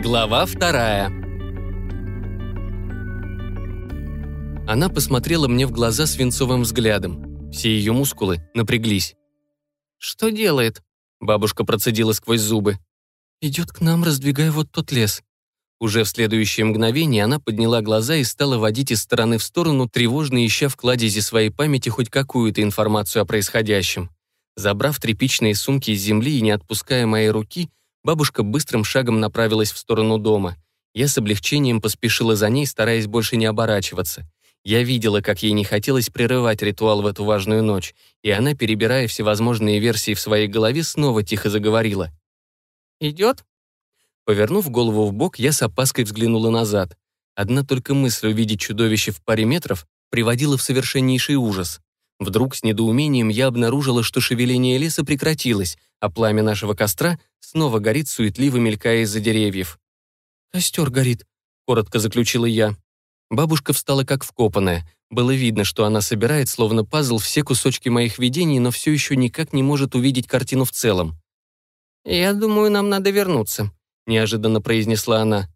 Глава вторая. Она посмотрела мне в глаза свинцовым взглядом. Все ее мускулы напряглись. «Что делает?» Бабушка процедила сквозь зубы. «Идет к нам, раздвигая вот тот лес». Уже в следующее мгновение она подняла глаза и стала водить из стороны в сторону, тревожно ища в кладези своей памяти хоть какую-то информацию о происходящем. Забрав тряпичные сумки из земли и не отпуская моей руки, бабушка быстрым шагом направилась в сторону дома. Я с облегчением поспешила за ней, стараясь больше не оборачиваться. Я видела, как ей не хотелось прерывать ритуал в эту важную ночь, и она, перебирая всевозможные версии в своей голове, снова тихо заговорила. «Идет?» Повернув голову в бок, я с опаской взглянула назад. Одна только мысль увидеть чудовище в паре метров приводила в совершеннейший ужас. Вдруг с недоумением я обнаружила, что шевеление леса прекратилось, а пламя нашего костра снова горит, суетливо мелькая из-за деревьев. «Костер горит», — коротко заключила я. Бабушка встала как вкопанная. Было видно, что она собирает, словно пазл, все кусочки моих видений, но все еще никак не может увидеть картину в целом. «Я думаю, нам надо вернуться», — неожиданно произнесла она.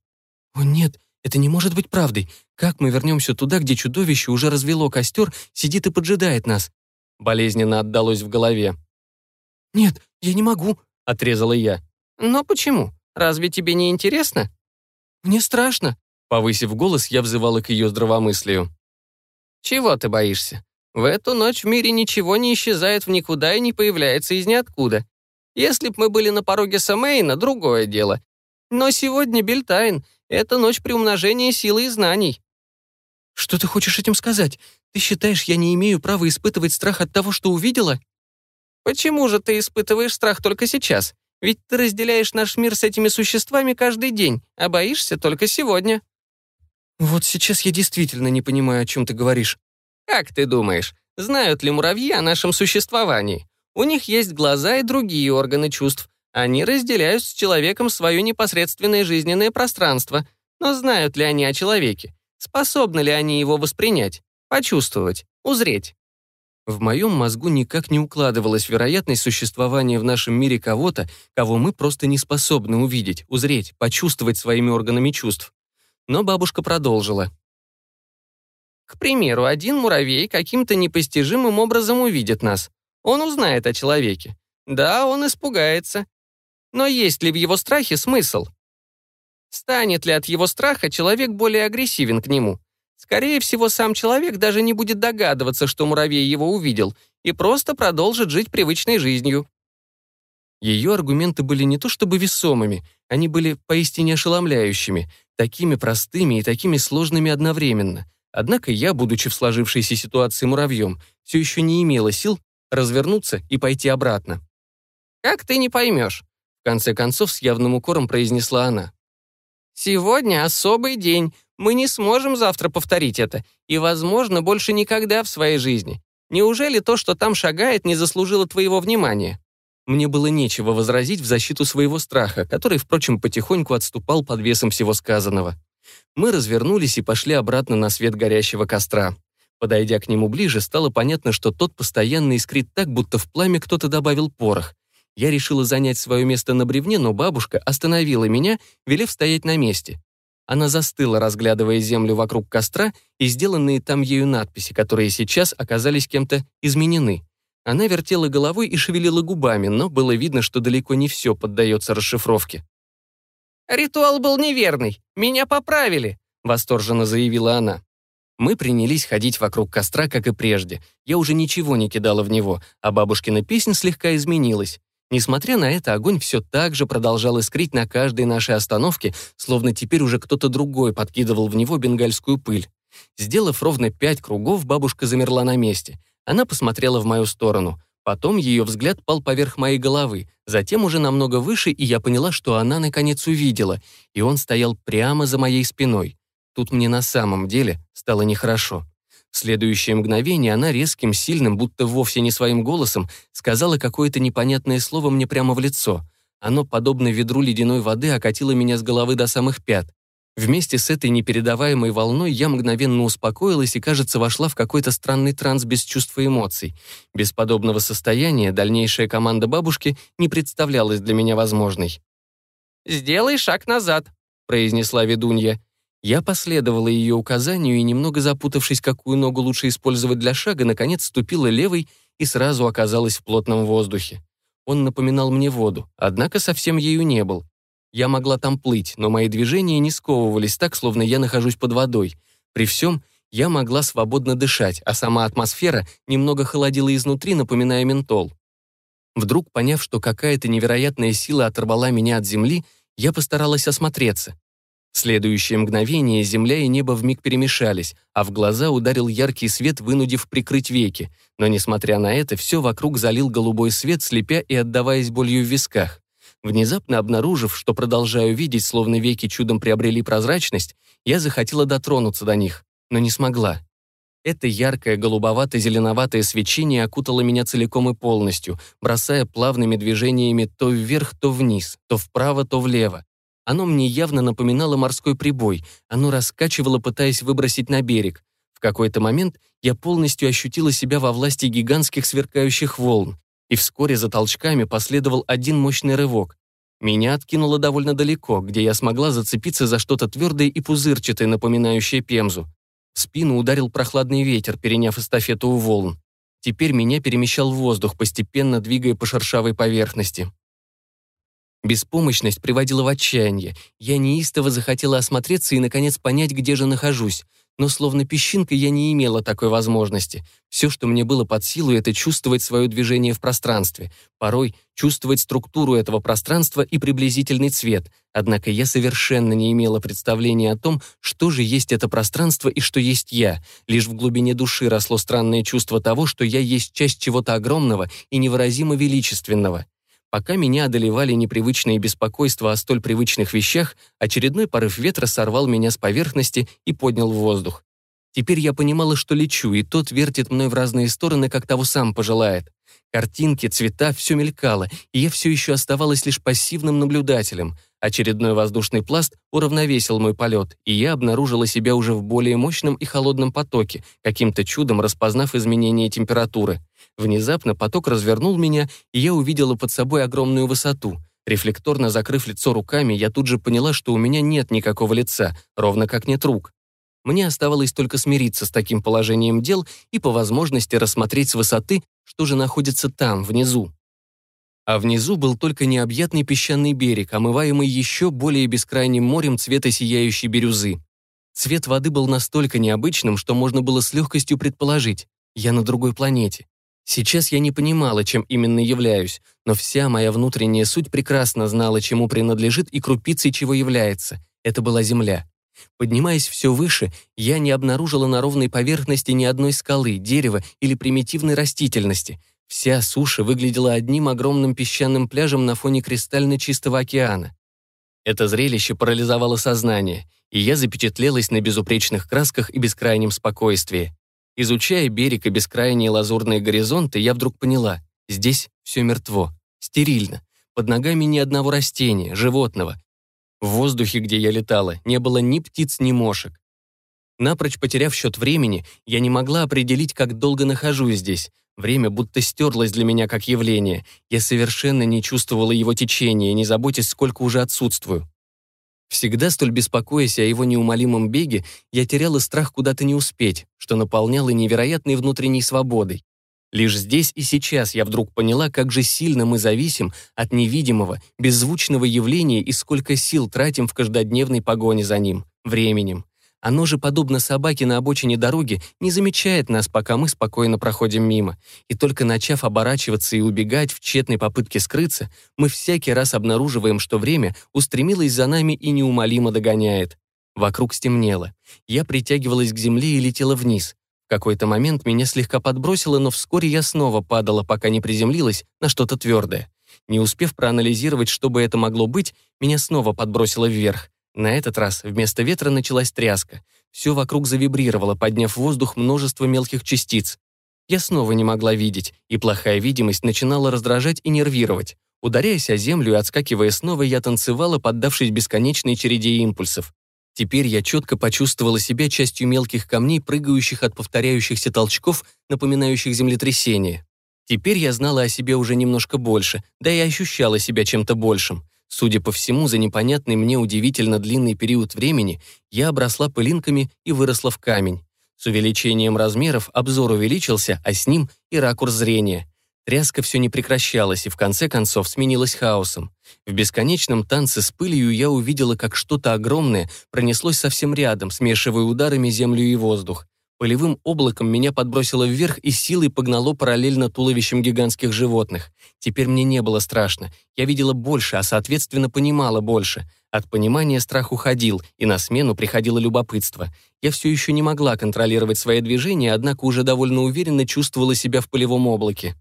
«О нет, это не может быть правдой. Как мы вернемся туда, где чудовище уже развело костер, сидит и поджидает нас?» Болезненно отдалось в голове. «Нет, я не могу», — отрезала я. «Но почему? Разве тебе не интересно?» «Мне страшно», — повысив голос, я взывала к ее здравомыслию. «Чего ты боишься? В эту ночь в мире ничего не исчезает в никуда и не появляется из ниоткуда. Если б мы были на пороге Самейна, другое дело. Но сегодня Бельтайн, это ночь приумножения силы и знаний». «Что ты хочешь этим сказать? Ты считаешь, я не имею права испытывать страх от того, что увидела?» «Почему же ты испытываешь страх только сейчас? Ведь ты разделяешь наш мир с этими существами каждый день, а боишься только сегодня». «Вот сейчас я действительно не понимаю, о чем ты говоришь». «Как ты думаешь, знают ли муравьи о нашем существовании? У них есть глаза и другие органы чувств, они разделяют с человеком свое непосредственное жизненное пространство, но знают ли они о человеке? Способны ли они его воспринять, почувствовать, узреть? В моем мозгу никак не укладывалась вероятность существования в нашем мире кого-то, кого мы просто не способны увидеть, узреть, почувствовать своими органами чувств. Но бабушка продолжила. К примеру, один муравей каким-то непостижимым образом увидит нас. Он узнает о человеке. Да, он испугается, но есть ли в его страхе смысл? Станет ли от его страха человек более агрессивен к нему? Скорее всего, сам человек даже не будет догадываться, что муравей его увидел, и просто продолжит жить привычной жизнью. Ее аргументы были не то чтобы весомыми, они были поистине ошеломляющими, такими простыми и такими сложными одновременно. Однако я, будучи в сложившейся ситуации муравьем, все еще не имела сил развернуться и пойти обратно. «Как ты не поймешь? В конце концов, с явным укором произнесла она. «Сегодня особый день. Мы не сможем завтра повторить это. И, возможно, больше никогда в своей жизни. Неужели то, что там шагает, не заслужило твоего внимания?» Мне было нечего возразить в защиту своего страха, который, впрочем, потихоньку отступал под весом всего сказанного. Мы развернулись и пошли обратно на свет горящего костра. Подойдя к нему ближе, стало понятно, что тот постоянно искрит так, будто в пламя кто-то добавил порох. Я решила занять свое место на бревне, но бабушка остановила меня, велев стоять на месте. Она застыла, разглядывая землю вокруг костра и сделанные там ею надписи, которые сейчас оказались кем-то изменены. Она вертела головой и шевелила губами, но было видно, что далеко не все поддается расшифровке. «Ритуал был неверный. Меня поправили», — восторженно заявила она. Мы принялись ходить вокруг костра, как и прежде. Я уже ничего не кидала в него, а бабушкина песня слегка изменилась. Несмотря на это, огонь все так же продолжал искрить на каждой нашей остановке, словно теперь уже кто-то другой подкидывал в него бенгальскую пыль. Сделав ровно пять кругов, бабушка замерла на месте. Она посмотрела в мою сторону. Потом ее взгляд пал поверх моей головы, затем уже намного выше, и я поняла, что она наконец увидела, и он стоял прямо за моей спиной. Тут мне на самом деле стало нехорошо. Следующее мгновение она резким, сильным, будто вовсе не своим голосом, сказала какое-то непонятное слово мне прямо в лицо. Оно, подобно ведру ледяной воды, окатило меня с головы до самых пят. Вместе с этой непередаваемой волной я мгновенно успокоилась и, кажется, вошла в какой-то странный транс без чувств и эмоций. Без подобного состояния дальнейшая команда бабушки не представлялась для меня возможной. «Сделай шаг назад», произнесла ведунья. Я последовала ее указанию и, немного запутавшись, какую ногу лучше использовать для шага, наконец ступила левой и сразу оказалась в плотном воздухе. Он напоминал мне воду, однако совсем ею не был. Я могла там плыть, но мои движения не сковывались так, словно я нахожусь под водой. При всем я могла свободно дышать, а сама атмосфера немного холодила изнутри, напоминая ментол. Вдруг, поняв, что какая-то невероятная сила оторвала меня от земли, я постаралась осмотреться. Следующее мгновение земля и небо вмиг перемешались, а в глаза ударил яркий свет, вынудив прикрыть веки. Но, несмотря на это, все вокруг залил голубой свет, слепя и отдаваясь болью в висках. Внезапно обнаружив, что продолжаю видеть, словно веки чудом приобрели прозрачность, я захотела дотронуться до них, но не смогла. Это яркое голубовато-зеленоватое свечение окутало меня целиком и полностью, бросая плавными движениями то вверх, то вниз, то вправо, то влево. Оно мне явно напоминало морской прибой, оно раскачивало, пытаясь выбросить на берег. В какой-то момент я полностью ощутила себя во власти гигантских сверкающих волн, и вскоре за толчками последовал один мощный рывок. Меня откинуло довольно далеко, где я смогла зацепиться за что-то твердое и пузырчатое, напоминающее пемзу. В спину ударил прохладный ветер, переняв эстафету у волн. Теперь меня перемещал воздух, постепенно двигая по шершавой поверхности. Беспомощность приводила в отчаяние. Я неистово захотела осмотреться и, наконец, понять, где же нахожусь. Но словно песчинка я не имела такой возможности. Все, что мне было под силу, это чувствовать свое движение в пространстве. Порой чувствовать структуру этого пространства и приблизительный цвет. Однако я совершенно не имела представления о том, что же есть это пространство и что есть я. Лишь в глубине души росло странное чувство того, что я есть часть чего-то огромного и невыразимо величественного. Пока меня одолевали непривычные беспокойства о столь привычных вещах, очередной порыв ветра сорвал меня с поверхности и поднял в воздух. Теперь я понимала, что лечу, и тот вертит мной в разные стороны, как того сам пожелает. Картинки, цвета, все мелькало, и я все еще оставалась лишь пассивным наблюдателем. Очередной воздушный пласт уравновесил мой полет, и я обнаружила себя уже в более мощном и холодном потоке, каким-то чудом распознав изменение температуры. Внезапно поток развернул меня, и я увидела под собой огромную высоту. Рефлекторно закрыв лицо руками, я тут же поняла, что у меня нет никакого лица, ровно как нет рук. Мне оставалось только смириться с таким положением дел и по возможности рассмотреть с высоты, что же находится там, внизу. А внизу был только необъятный песчаный берег, омываемый еще более бескрайним морем цвета сияющей бирюзы. Цвет воды был настолько необычным, что можно было с легкостью предположить. Я на другой планете. Сейчас я не понимала, чем именно являюсь, но вся моя внутренняя суть прекрасно знала, чему принадлежит и крупицей чего является. Это была Земля. Поднимаясь все выше, я не обнаружила на ровной поверхности ни одной скалы, дерева или примитивной растительности. Вся суша выглядела одним огромным песчаным пляжем на фоне кристально чистого океана. Это зрелище парализовало сознание, и я запечатлелась на безупречных красках и бескрайнем спокойствии. Изучая берег и бескрайние лазурные горизонты, я вдруг поняла, здесь все мертво, стерильно. Под ногами ни одного растения, животного. В воздухе, где я летала, не было ни птиц, ни мошек. Напрочь потеряв счет времени, я не могла определить, как долго нахожусь здесь. Время будто стерлось для меня как явление. Я совершенно не чувствовала его течения, не заботясь, сколько уже отсутствую. Всегда столь беспокоясь о его неумолимом беге, я теряла страх куда-то не успеть, что наполняло невероятной внутренней свободой. Лишь здесь и сейчас я вдруг поняла, как же сильно мы зависим от невидимого, беззвучного явления и сколько сил тратим в каждодневной погоне за ним, временем. Оно же, подобно собаке на обочине дороги, не замечает нас, пока мы спокойно проходим мимо. И только начав оборачиваться и убегать в тщетной попытке скрыться, мы всякий раз обнаруживаем, что время устремилось за нами и неумолимо догоняет. Вокруг стемнело. Я притягивалась к земле и летела вниз. Какой-то момент меня слегка подбросило, но вскоре я снова падала, пока не приземлилась на что-то твердое. Не успев проанализировать, что бы это могло быть, меня снова подбросило вверх. На этот раз вместо ветра началась тряска. Все вокруг завибрировало, подняв в воздух множество мелких частиц. Я снова не могла видеть, и плохая видимость начинала раздражать и нервировать. Ударяясь о землю и отскакивая снова, я танцевала, поддавшись бесконечной череде импульсов. Теперь я четко почувствовала себя частью мелких камней, прыгающих от повторяющихся толчков, напоминающих землетрясение. Теперь я знала о себе уже немножко больше, да и ощущала себя чем-то большим. Судя по всему, за непонятный мне удивительно длинный период времени я обросла пылинками и выросла в камень. С увеличением размеров обзор увеличился, а с ним и ракурс зрения. Тряска все не прекращалась и в конце концов сменилась хаосом. В бесконечном танце с пылью я увидела, как что-то огромное пронеслось совсем рядом, смешивая ударами землю и воздух. Полевым облаком меня подбросило вверх и силой погнало параллельно туловищем гигантских животных. Теперь мне не было страшно. Я видела больше, а соответственно понимала больше. От понимания страх уходил, и на смену приходило любопытство. Я все еще не могла контролировать свои движения, однако уже довольно уверенно чувствовала себя в полевом облаке.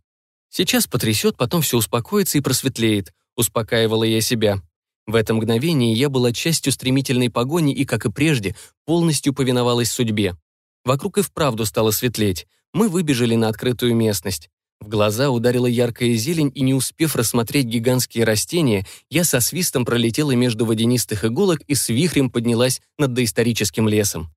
Сейчас потрясет, потом все успокоится и просветлеет, успокаивала я себя. В это мгновение я была частью стремительной погони и, как и прежде, полностью повиновалась судьбе. Вокруг и вправду стало светлеть. Мы выбежали на открытую местность. В глаза ударила яркая зелень, и не успев рассмотреть гигантские растения, я со свистом пролетела между водянистых иголок и с вихрем поднялась над доисторическим лесом.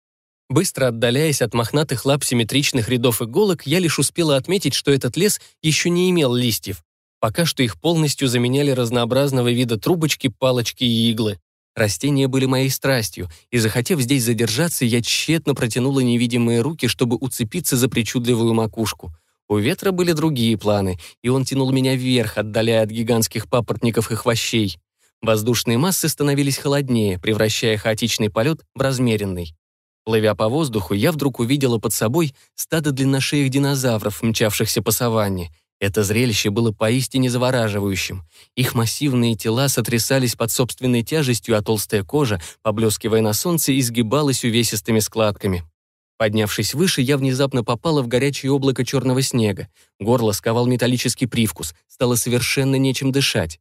Быстро отдаляясь от мохнатых лап симметричных рядов иголок, я лишь успела отметить, что этот лес еще не имел листьев. Пока что их полностью заменяли разнообразного вида трубочки, палочки и иглы. Растения были моей страстью, и, захотев здесь задержаться, я тщетно протянула невидимые руки, чтобы уцепиться за причудливую макушку. У ветра были другие планы, и он тянул меня вверх, отдаляя от гигантских папоротников и хвощей. Воздушные массы становились холоднее, превращая хаотичный полет в размеренный. Плывя по воздуху, я вдруг увидела под собой стадо длинношеих динозавров, мчавшихся по саванне — это зрелище было поистине завораживающим. Их массивные тела сотрясались под собственной тяжестью, а толстая кожа, поблескивая на солнце, изгибалась увесистыми складками. Поднявшись выше, я внезапно попала в горячее облако черного снега. Горло сковал металлический привкус, стало совершенно нечем дышать.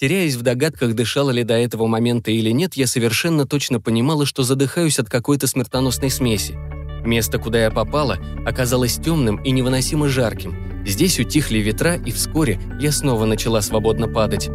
Теряясь в догадках, дышала ли до этого момента или нет, я совершенно точно понимала, что задыхаюсь от какой-то смертоносной смеси. Место, куда я попала, оказалось темным и невыносимо жарким. Здесь утихли ветра, и вскоре я снова начала свободно падать.